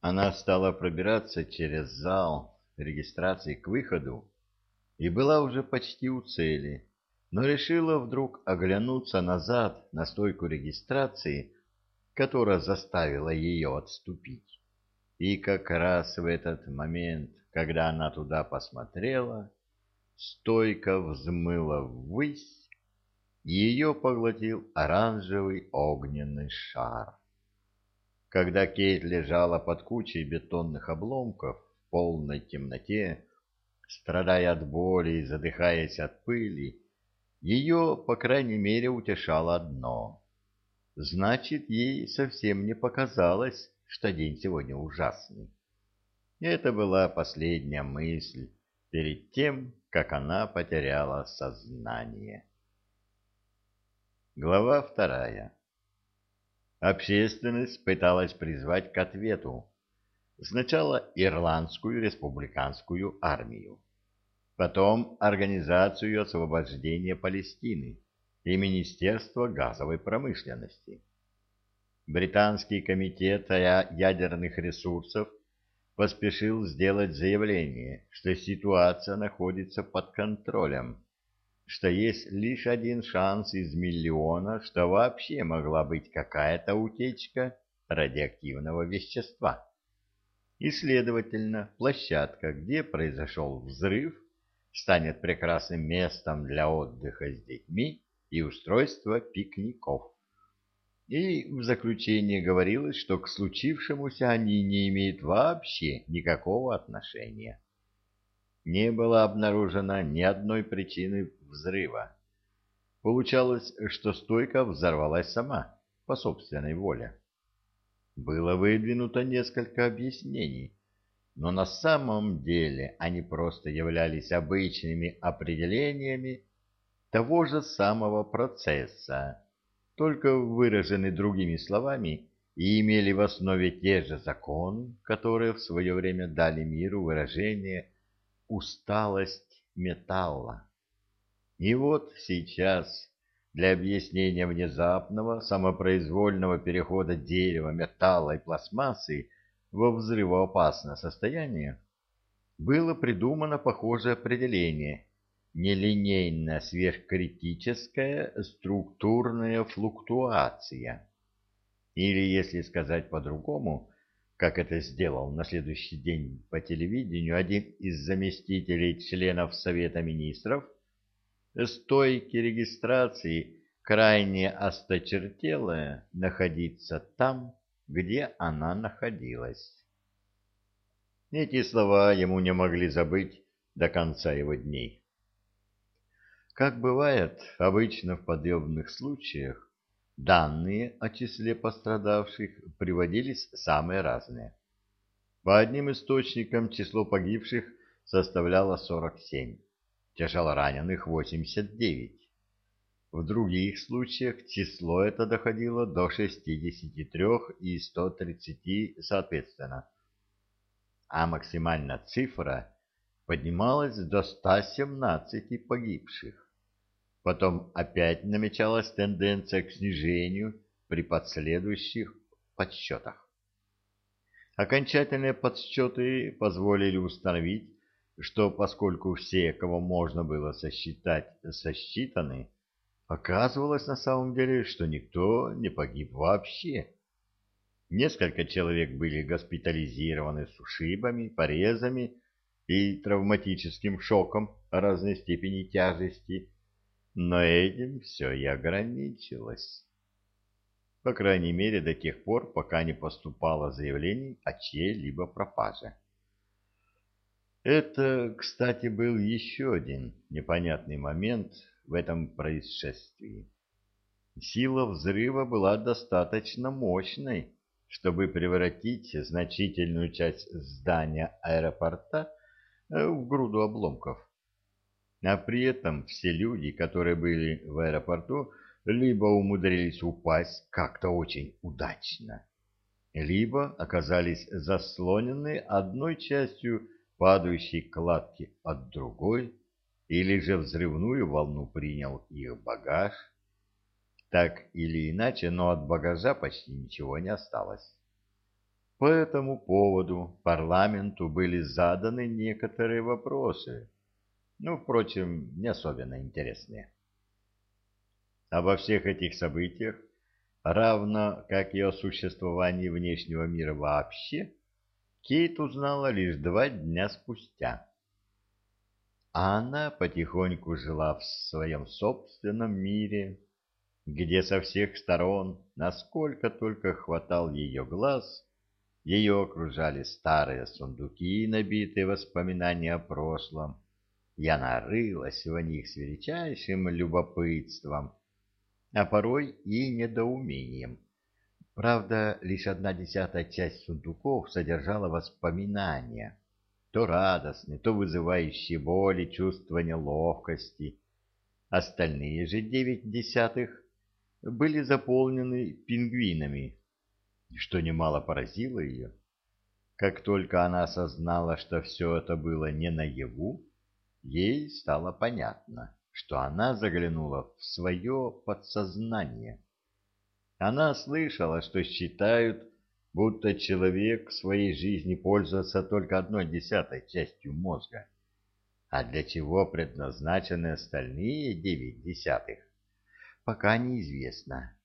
Она стала пробираться через зал регистрации к выходу и была уже почти у цели, но решила вдруг оглянуться назад на стойку регистрации, которая заставила ее отступить. И как раз в этот момент, когда она туда посмотрела, стойка взмыла ввысь, и ее поглотил оранжевый огненный шар. Когда Кейт лежала под кучей бетонных обломков в полной темноте, страдая от боли и задыхаясь от пыли, ее, по крайней мере, утешало одно. Значит, ей совсем не показалось, что день сегодня ужасный. Это была последняя мысль перед тем, как она потеряла сознание. Глава вторая Общественность пыталась призвать к ответу сначала Ирландскую республиканскую армию, потом Организацию освобождения Палестины и Министерство газовой промышленности. Британский комитет ядерных ресурсов поспешил сделать заявление, что ситуация находится под контролем что есть лишь один шанс из миллиона, что вообще могла быть какая-то утечка радиоактивного вещества. И, следовательно, площадка, где произошел взрыв, станет прекрасным местом для отдыха с детьми и устройства пикников. И в заключение говорилось, что к случившемуся они не имеют вообще никакого отношения. Не было обнаружено ни одной причины взрыва. Получалось, что стойка взорвалась сама, по собственной воле. Было выдвинуто несколько объяснений, но на самом деле они просто являлись обычными определениями того же самого процесса, только выражены другими словами и имели в основе те же законы, которые в свое время дали миру выражение «усталость металла». И вот сейчас для объяснения внезапного самопроизвольного перехода дерева, металла и пластмассы во взрывоопасное состояние было придумано похожее определение нелинейная сверхкритическая структурная флуктуация. Или, если сказать по-другому, как это сделал на следующий день по телевидению один из заместителей членов Совета Министров – стойки регистрации крайне осточертелая находиться там, где она находилась. Эти слова ему не могли забыть до конца его дней. Как бывает обычно в подобных случаях, данные о числе пострадавших приводились самые разные. По одним источникам число погибших составляло 47 тяжелораненых 89. В других случаях число это доходило до 63 и 130 соответственно. А максимальная цифра поднималась до 117 погибших. Потом опять намечалась тенденция к снижению при последующих подсчетах. Окончательные подсчеты позволили установить, что поскольку все, кого можно было сосчитать, сосчитаны, оказывалось на самом деле, что никто не погиб вообще. Несколько человек были госпитализированы с ушибами, порезами и травматическим шоком разной степени тяжести, но этим все и ограничилось. По крайней мере, до тех пор, пока не поступало заявлений о чьей-либо пропаже. Это, кстати, был еще один непонятный момент в этом происшествии. Сила взрыва была достаточно мощной, чтобы превратить значительную часть здания аэропорта э, в груду обломков. А при этом все люди, которые были в аэропорту, либо умудрились упасть как-то очень удачно, либо оказались заслонены одной частью падающей кладки от другой, или же взрывную волну принял их багаж. Так или иначе, но от багажа почти ничего не осталось. По этому поводу парламенту были заданы некоторые вопросы, ну, впрочем, не особенно интересные. Обо всех этих событиях, равно как и о существовании внешнего мира вообще, Кейт узнала лишь два дня спустя. А она потихоньку жила в своем собственном мире, где со всех сторон, насколько только хватал ее глаз, ее окружали старые сундуки, набитые воспоминания о прошлом, и она рылась в них с величайшим любопытством, а порой и недоумением. Правда, лишь одна десятая часть сундуков содержала воспоминания, то радостные, то вызывающие боли, чувство неловкости. Остальные же девять десятых были заполнены пингвинами, что немало поразило ее. Как только она осознала, что все это было не наяву, ей стало понятно, что она заглянула в свое подсознание. Она слышала, что считают, будто человек в своей жизни пользуется только одной десятой частью мозга. А для чего предназначены остальные девять десятых, пока неизвестно.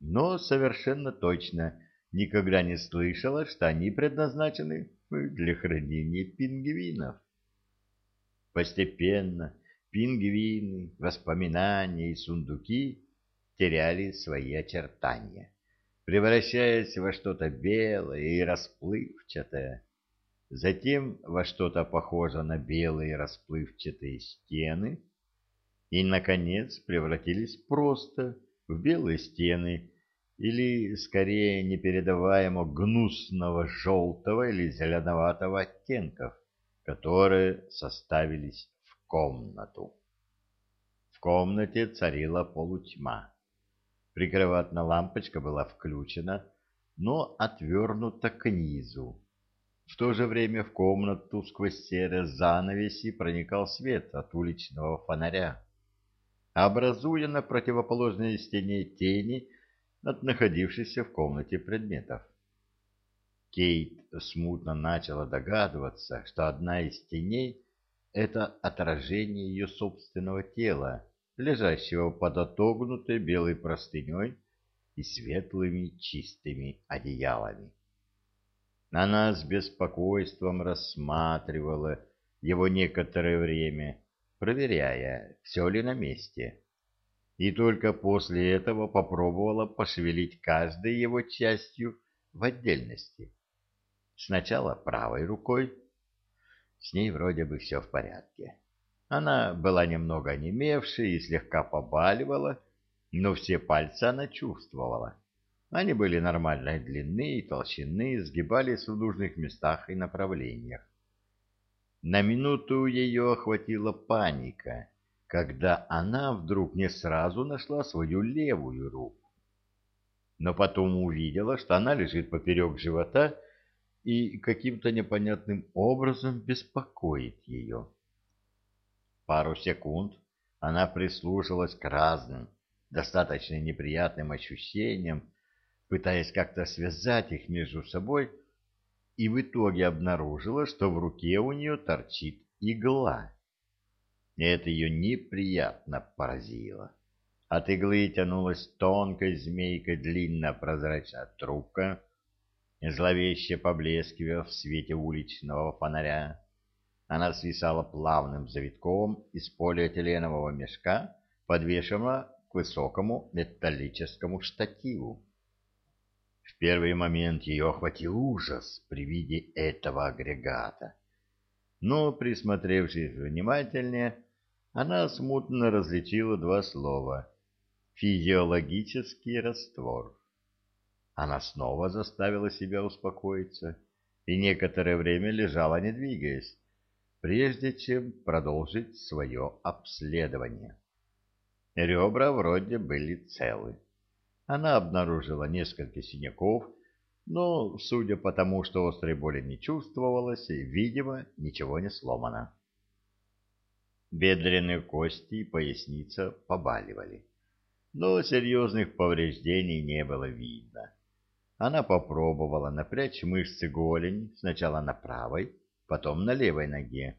Но совершенно точно никогда не слышала, что они предназначены для хранения пингвинов. Постепенно пингвины, воспоминания и сундуки теряли свои очертания, превращаясь во что-то белое и расплывчатое, затем во что-то похожее на белые расплывчатые стены и, наконец, превратились просто в белые стены или, скорее, непередаваемо гнусного желтого или зеленоватого оттенков, которые составились в комнату. В комнате царила полутьма. Прикроватная лампочка была включена, но отвернута к низу. В то же время в комнату сквозь серые занавеси проникал свет от уличного фонаря, образуя на противоположной стене тени от находившихся в комнате предметов. Кейт смутно начала догадываться, что одна из теней — это отражение ее собственного тела, лежащего под отогнутой белой простыней и светлыми чистыми одеялами. Она с беспокойством рассматривала его некоторое время, проверяя, все ли на месте, и только после этого попробовала пошевелить каждой его частью в отдельности. Сначала правой рукой, с ней вроде бы все в порядке. Она была немного онемевшей и слегка побаливала, но все пальцы она чувствовала. Они были нормальной длины и толщины, сгибались в нужных местах и направлениях. На минуту ее охватила паника, когда она вдруг не сразу нашла свою левую руку. Но потом увидела, что она лежит поперек живота и каким-то непонятным образом беспокоит ее. Пару секунд она прислушалась к разным, достаточно неприятным ощущениям, пытаясь как-то связать их между собой, и в итоге обнаружила, что в руке у нее торчит игла. И это ее неприятно поразило. От иглы тянулась тонкой змейкой длинная прозрачная трубка, зловеще поблескивая в свете уличного фонаря. Она свисала плавным завитком из полиэтиленового мешка, подвешенного к высокому металлическому штативу. В первый момент ее охватил ужас при виде этого агрегата. Но, присмотревшись внимательнее, она смутно различила два слова «физиологический раствор». Она снова заставила себя успокоиться и некоторое время лежала, не двигаясь, прежде чем продолжить свое обследование. Ребра вроде были целы. Она обнаружила несколько синяков, но, судя по тому, что острой боли не чувствовалось, видимо, ничего не сломано. Бедренные кости и поясница побаливали, но серьезных повреждений не было видно. Она попробовала напрячь мышцы голени сначала на правой, потом на левой ноге.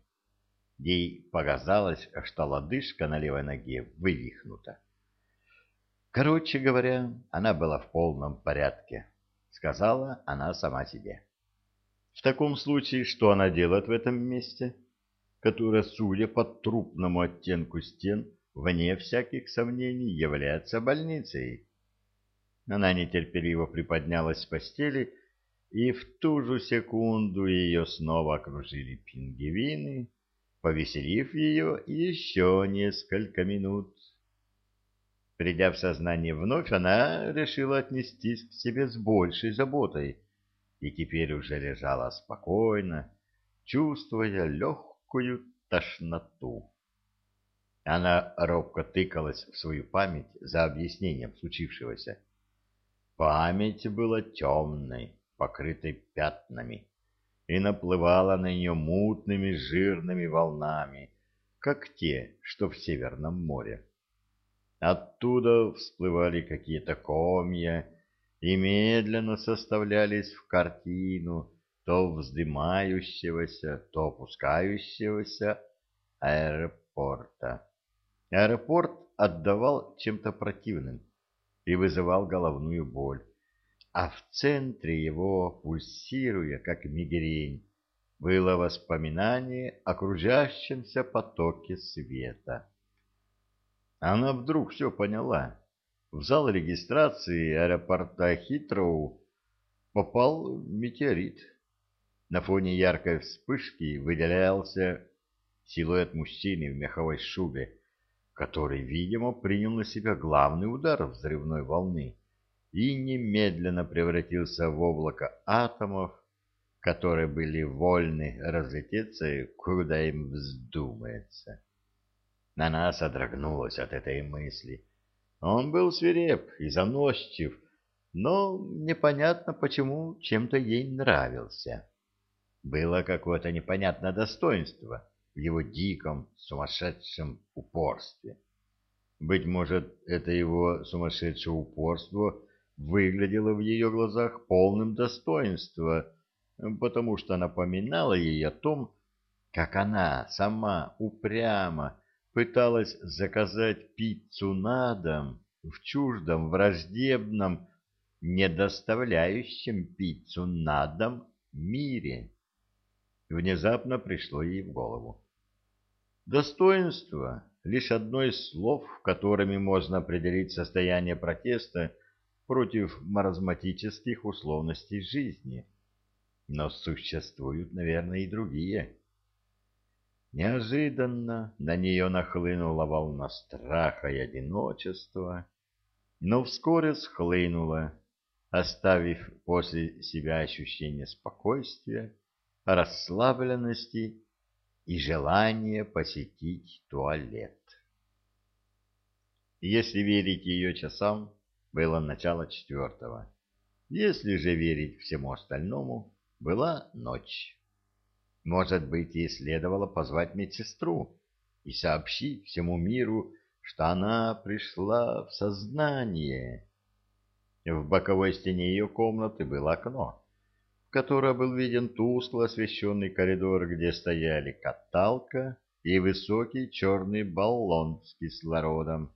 Ей показалось, что лодыжка на левой ноге вывихнута. Короче говоря, она была в полном порядке, сказала она сама себе. В таком случае, что она делает в этом месте, которое, судя по трупному оттенку стен, вне всяких сомнений является больницей? Она нетерпеливо приподнялась с постели, и в ту же секунду ее снова окружили пингвины, повеселив ее еще несколько минут. Придя в сознание вновь, она решила отнестись к себе с большей заботой и теперь уже лежала спокойно, чувствуя легкую тошноту. Она робко тыкалась в свою память за объяснением случившегося. Память была темной, покрытой пятнами, и наплывала на нее мутными жирными волнами, как те, что в Северном море. Оттуда всплывали какие-то комья и медленно составлялись в картину то вздымающегося, то опускающегося аэропорта. Аэропорт отдавал чем-то противным, и вызывал головную боль. А в центре его, пульсируя, как мигрень, было воспоминание о кружащемся потоке света. Она вдруг все поняла. В зал регистрации аэропорта Хитроу попал метеорит. На фоне яркой вспышки выделялся силуэт мужчины в меховой шубе, который, видимо, принял на себя главный удар взрывной волны и немедленно превратился в облако атомов, которые были вольны разлететься, куда им вздумается. Она содрогнулась от этой мысли. Он был свиреп и заносчив, но непонятно почему чем-то ей нравился. Было какое-то непонятное достоинство — в его диком, сумасшедшем упорстве. Быть может, это его сумасшедшее упорство выглядело в ее глазах полным достоинства, потому что напоминало ей о том, как она сама упрямо пыталась заказать пиццу на дом в чуждом, враждебном, не доставляющем пиццу на дом мире. Внезапно пришло ей в голову. Достоинство — лишь одно из слов, которыми можно определить состояние протеста против маразматических условностей жизни. Но существуют, наверное, и другие. Неожиданно на нее нахлынула волна страха и одиночества, но вскоре схлынула, оставив после себя ощущение спокойствия, расслабленности и желание посетить туалет. Если верить ее часам, было начало четвертого. Если же верить всему остальному, была ночь. Может быть, ей следовало позвать медсестру и сообщить всему миру, что она пришла в сознание. В боковой стене ее комнаты было окно которой был виден тускло освещенный коридор, где стояли каталка и высокий черный баллон с кислородом.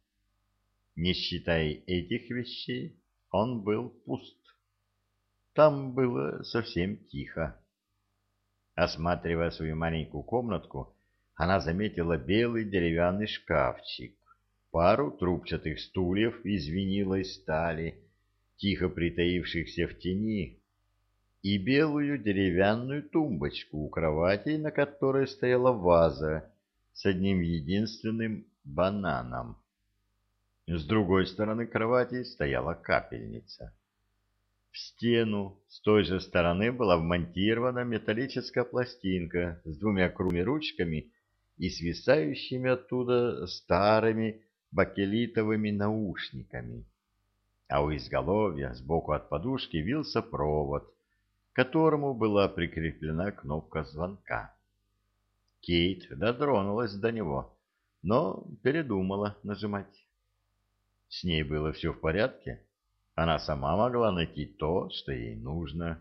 Не считая этих вещей, он был пуст. Там было совсем тихо. Осматривая свою маленькую комнатку, она заметила белый деревянный шкафчик, пару трубчатых стульев из виниловой стали, тихо притаившихся в тени и белую деревянную тумбочку у кровати, на которой стояла ваза с одним единственным бананом. С другой стороны кровати стояла капельница. В стену с той же стороны была вмонтирована металлическая пластинка с двумя круглыми ручками и свисающими оттуда старыми бакелитовыми наушниками. А у изголовья сбоку от подушки вился провод, которому была прикреплена кнопка звонка. Кейт дотронулась до него, но передумала нажимать. С ней было все в порядке. Она сама могла найти то, что ей нужно.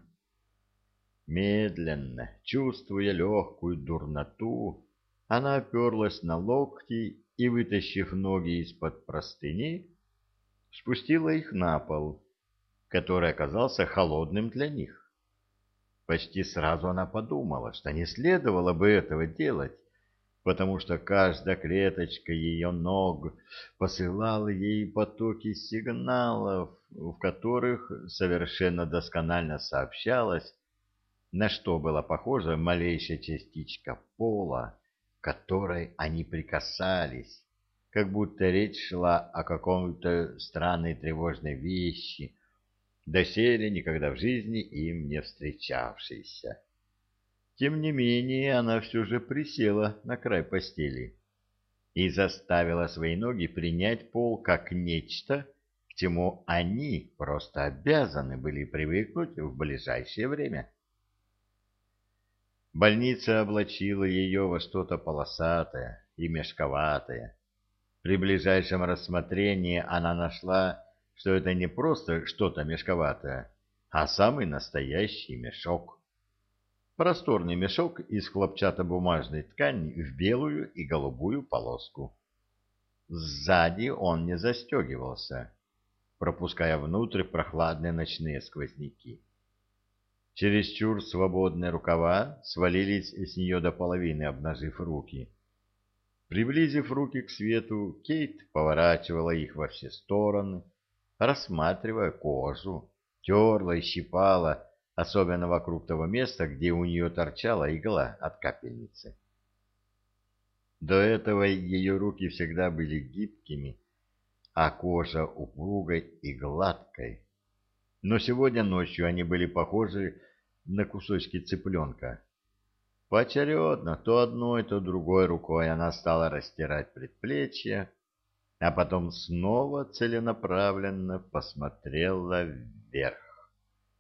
Медленно, чувствуя легкую дурноту, она оперлась на локти и, вытащив ноги из-под простыни, спустила их на пол, который оказался холодным для них. Почти сразу она подумала, что не следовало бы этого делать, потому что каждая клеточка ее ног посылала ей потоки сигналов, в которых совершенно досконально сообщалось, на что была похожа малейшая частичка пола, которой они прикасались, как будто речь шла о каком-то странной тревожной вещи, доселе никогда в жизни им не встречавшейся. Тем не менее, она все же присела на край постели и заставила свои ноги принять пол как нечто, к чему они просто обязаны были привыкнуть в ближайшее время. Больница облачила ее во что-то полосатое и мешковатое. При ближайшем рассмотрении она нашла, что это не просто что-то мешковатое, а самый настоящий мешок. Просторный мешок из хлопчатобумажной ткани в белую и голубую полоску. Сзади он не застегивался, пропуская внутрь прохладные ночные сквозняки. Чересчур свободные рукава свалились с нее до половины, обнажив руки. Приблизив руки к свету, Кейт поворачивала их во все стороны, рассматривая кожу, терла и щипала, особенно вокруг того места, где у нее торчала игла от капельницы. До этого ее руки всегда были гибкими, а кожа упругой и гладкой. Но сегодня ночью они были похожи на кусочки цыпленка. Поочередно, то одной, то другой рукой она стала растирать предплечье, а потом снова целенаправленно посмотрела вверх.